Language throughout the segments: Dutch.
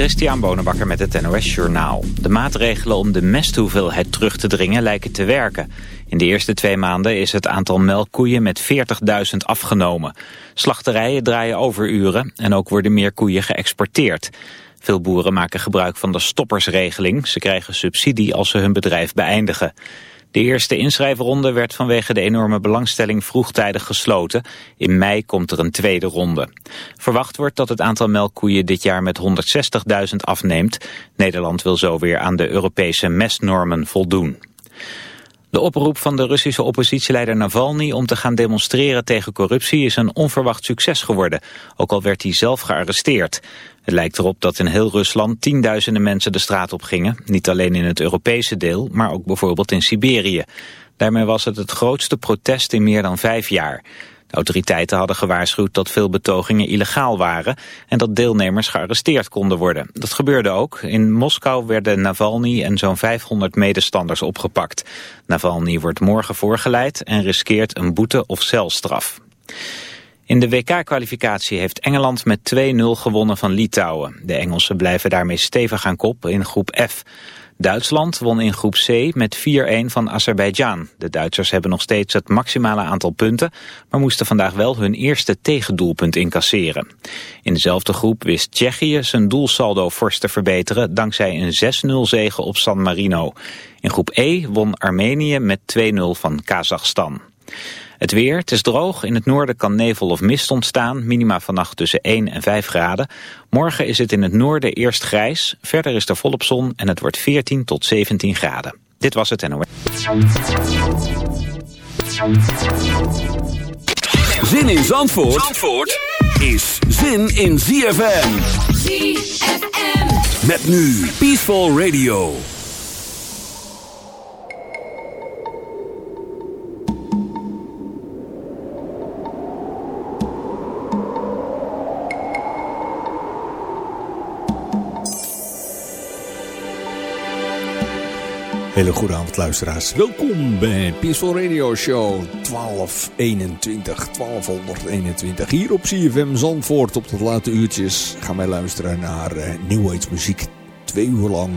Christian Bonenbakker met het NOS Journaal. De maatregelen om de mesthoeveelheid terug te dringen lijken te werken. In de eerste twee maanden is het aantal melkkoeien met 40.000 afgenomen. Slachterijen draaien overuren en ook worden meer koeien geëxporteerd. Veel boeren maken gebruik van de stoppersregeling. Ze krijgen subsidie als ze hun bedrijf beëindigen. De eerste inschrijfronde werd vanwege de enorme belangstelling vroegtijdig gesloten. In mei komt er een tweede ronde. Verwacht wordt dat het aantal melkkoeien dit jaar met 160.000 afneemt. Nederland wil zo weer aan de Europese mestnormen voldoen. De oproep van de Russische oppositieleider Navalny om te gaan demonstreren tegen corruptie is een onverwacht succes geworden, ook al werd hij zelf gearresteerd. Het lijkt erop dat in heel Rusland tienduizenden mensen de straat op gingen, niet alleen in het Europese deel, maar ook bijvoorbeeld in Siberië. Daarmee was het het grootste protest in meer dan vijf jaar. Autoriteiten hadden gewaarschuwd dat veel betogingen illegaal waren en dat deelnemers gearresteerd konden worden. Dat gebeurde ook. In Moskou werden Navalny en zo'n 500 medestanders opgepakt. Navalny wordt morgen voorgeleid en riskeert een boete of celstraf. In de WK-kwalificatie heeft Engeland met 2-0 gewonnen van Litouwen. De Engelsen blijven daarmee stevig aan kop in groep F. Duitsland won in groep C met 4-1 van Azerbeidzjan. De Duitsers hebben nog steeds het maximale aantal punten, maar moesten vandaag wel hun eerste tegendoelpunt incasseren. In dezelfde groep wist Tsjechië zijn doelsaldo fors te verbeteren dankzij een 6-0 zege op San Marino. In groep E won Armenië met 2-0 van Kazachstan. Het weer, het is droog. In het noorden kan nevel of mist ontstaan. Minima vannacht tussen 1 en 5 graden. Morgen is het in het noorden eerst grijs. Verder is er volop zon en het wordt 14 tot 17 graden. Dit was het NOS. Zin in Zandvoort, Zandvoort is zin in ZFM. ZFM. Met nu Peaceful Radio. Hele goede avond luisteraars. Welkom bij Peaceful Radio Show 1221, 1221. Hier op CFM Zandvoort op de late uurtjes gaan wij luisteren naar uh, New Age muziek. Twee uur lang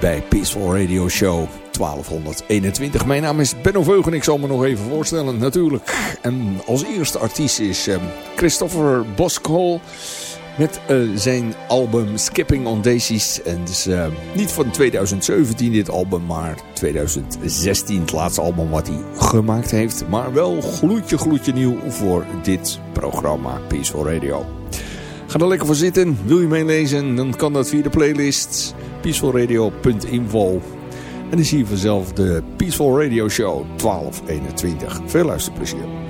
bij Peaceful Radio Show 1221. Mijn naam is Benno Veugen. Ik zal me nog even voorstellen natuurlijk. En als eerste artiest is um, Christopher Boskol met uh, zijn album Skipping on Daisies. En dus uh, niet van 2017 dit album, maar 2016 het laatste album wat hij gemaakt heeft. Maar wel gloedje gloedje nieuw voor dit programma Peaceful Radio. Ga er lekker voor zitten. Wil je meelezen? Dan kan dat via de playlist peacefulradio.info. En dan zie je vanzelf de Peaceful Radio Show 1221. Veel luisterplezier.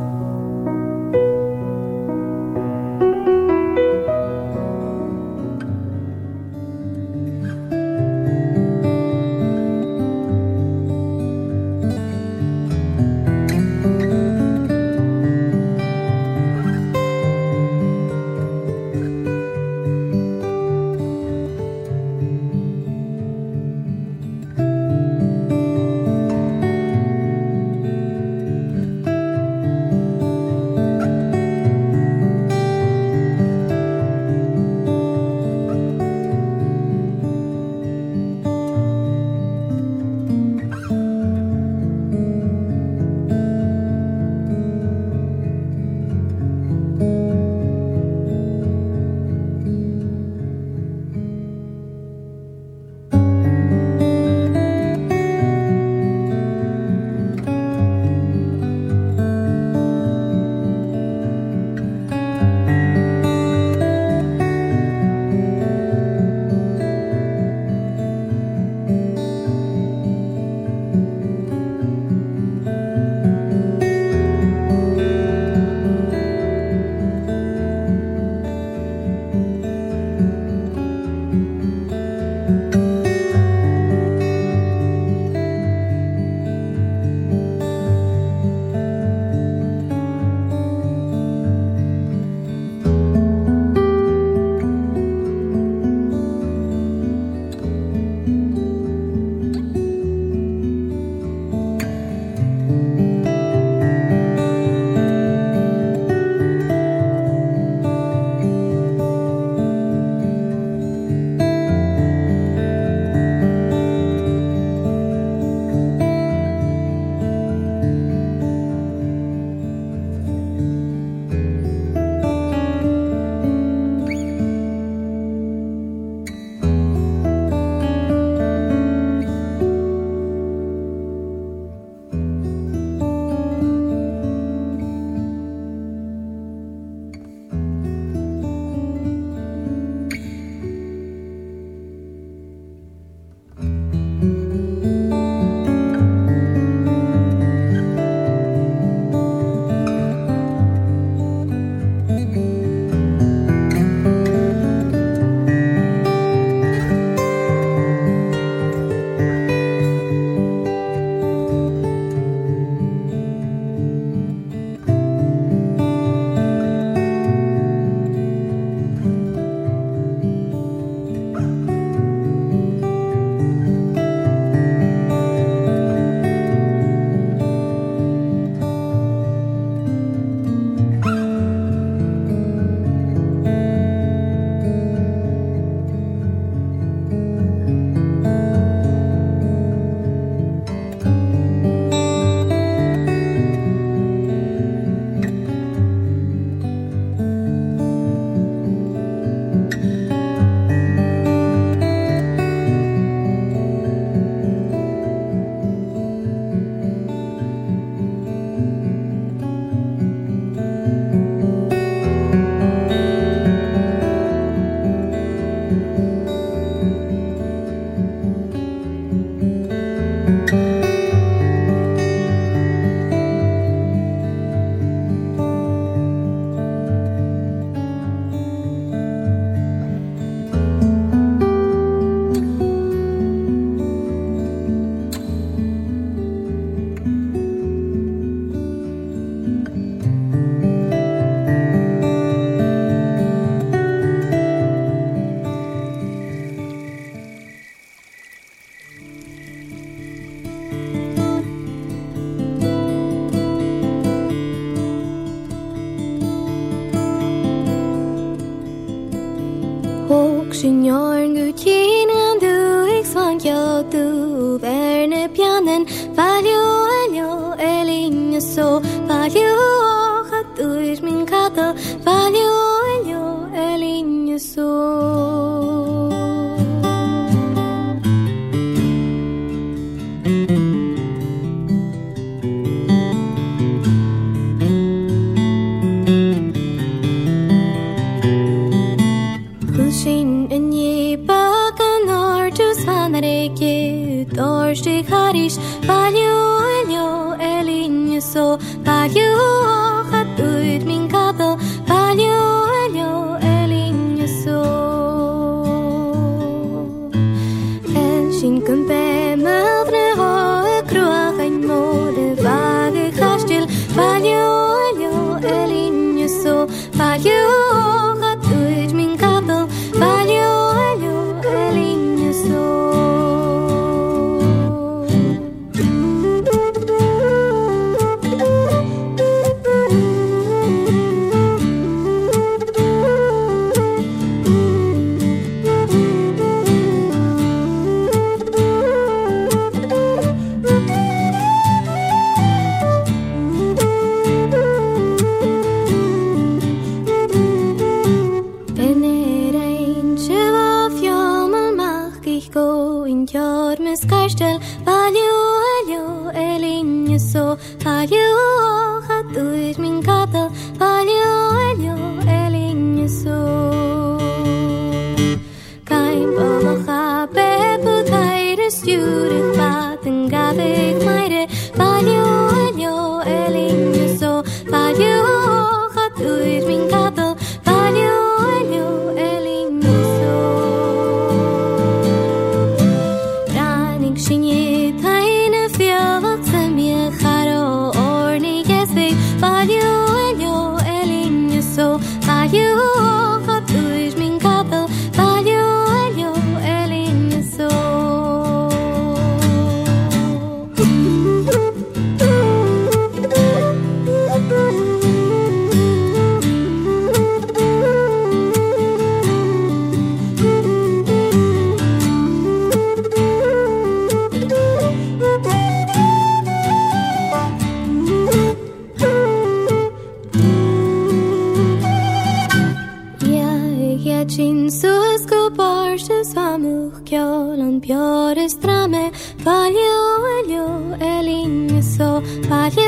把酒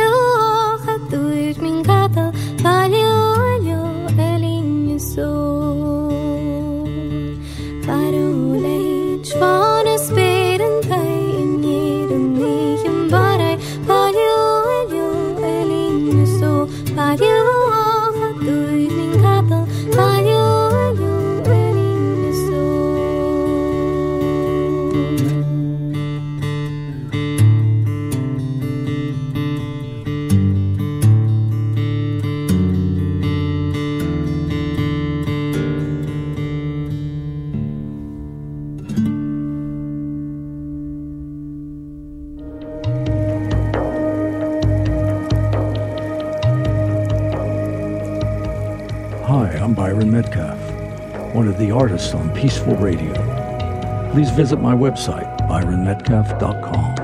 on Peaceful Radio. Please visit my website, byronmetcalf.com.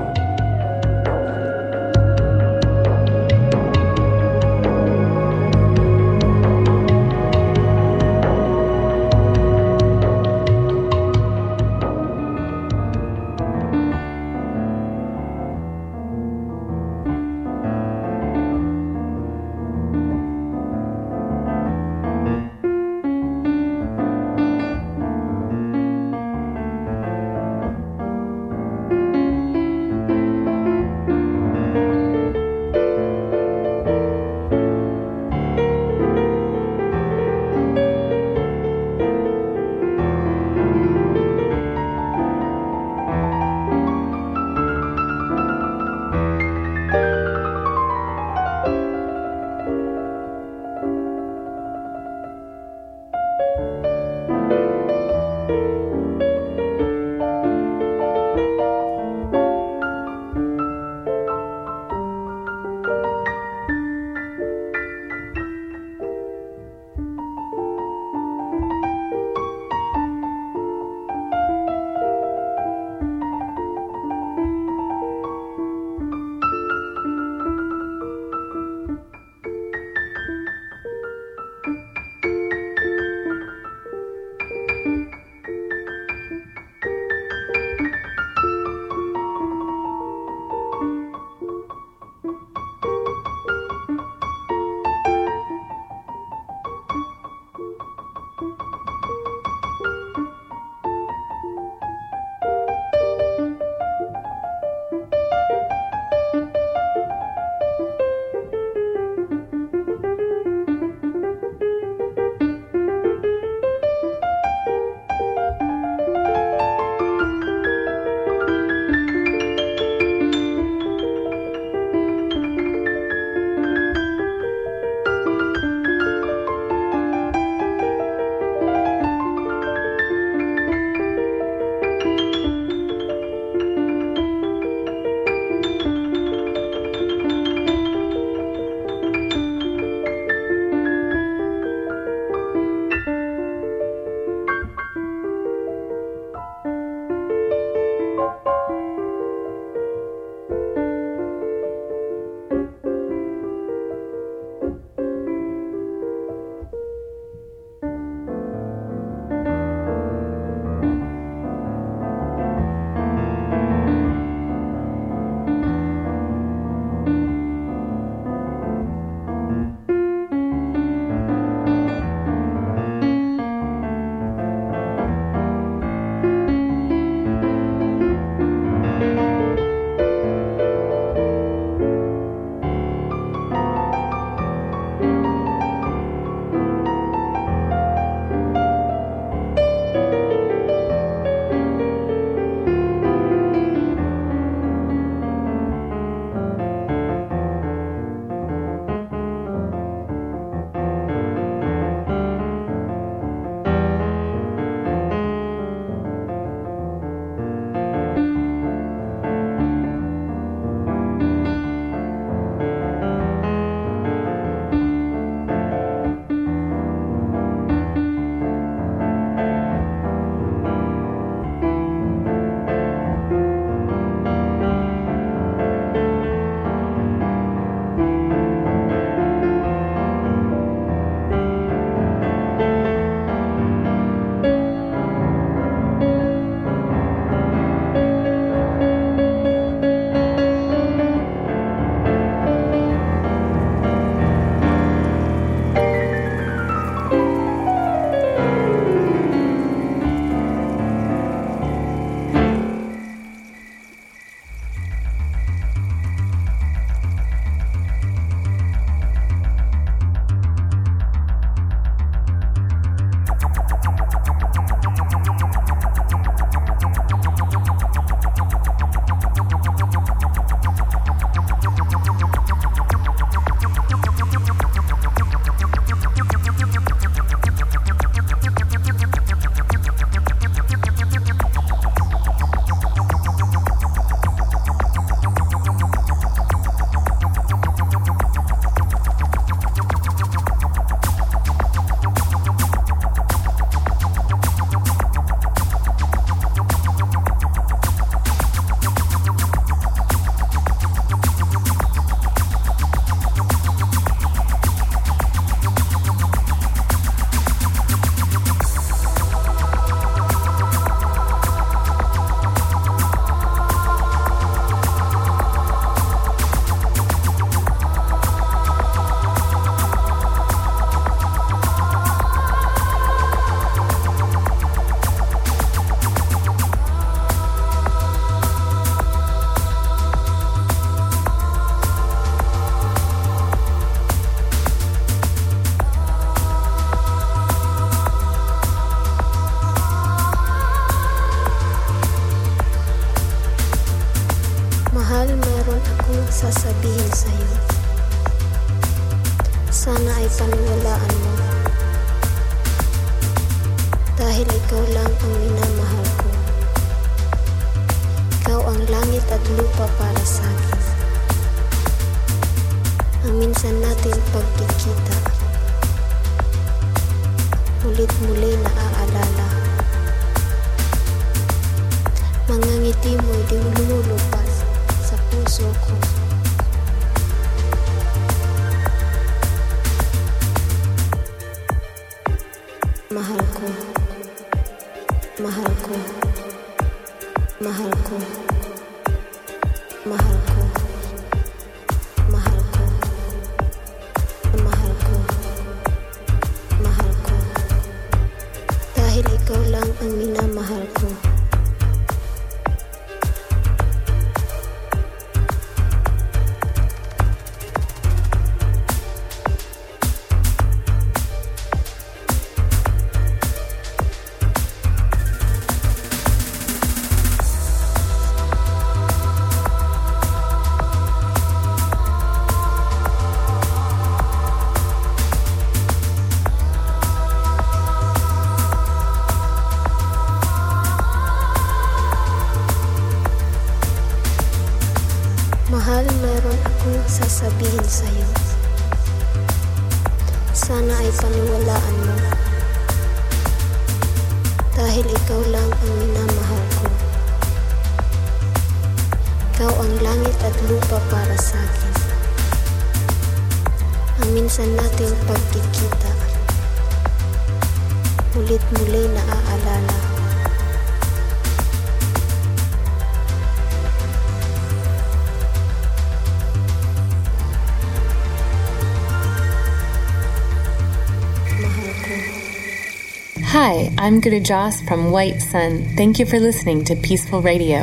I'm Gurujas from White Sun. Thank you for listening to Peaceful Radio.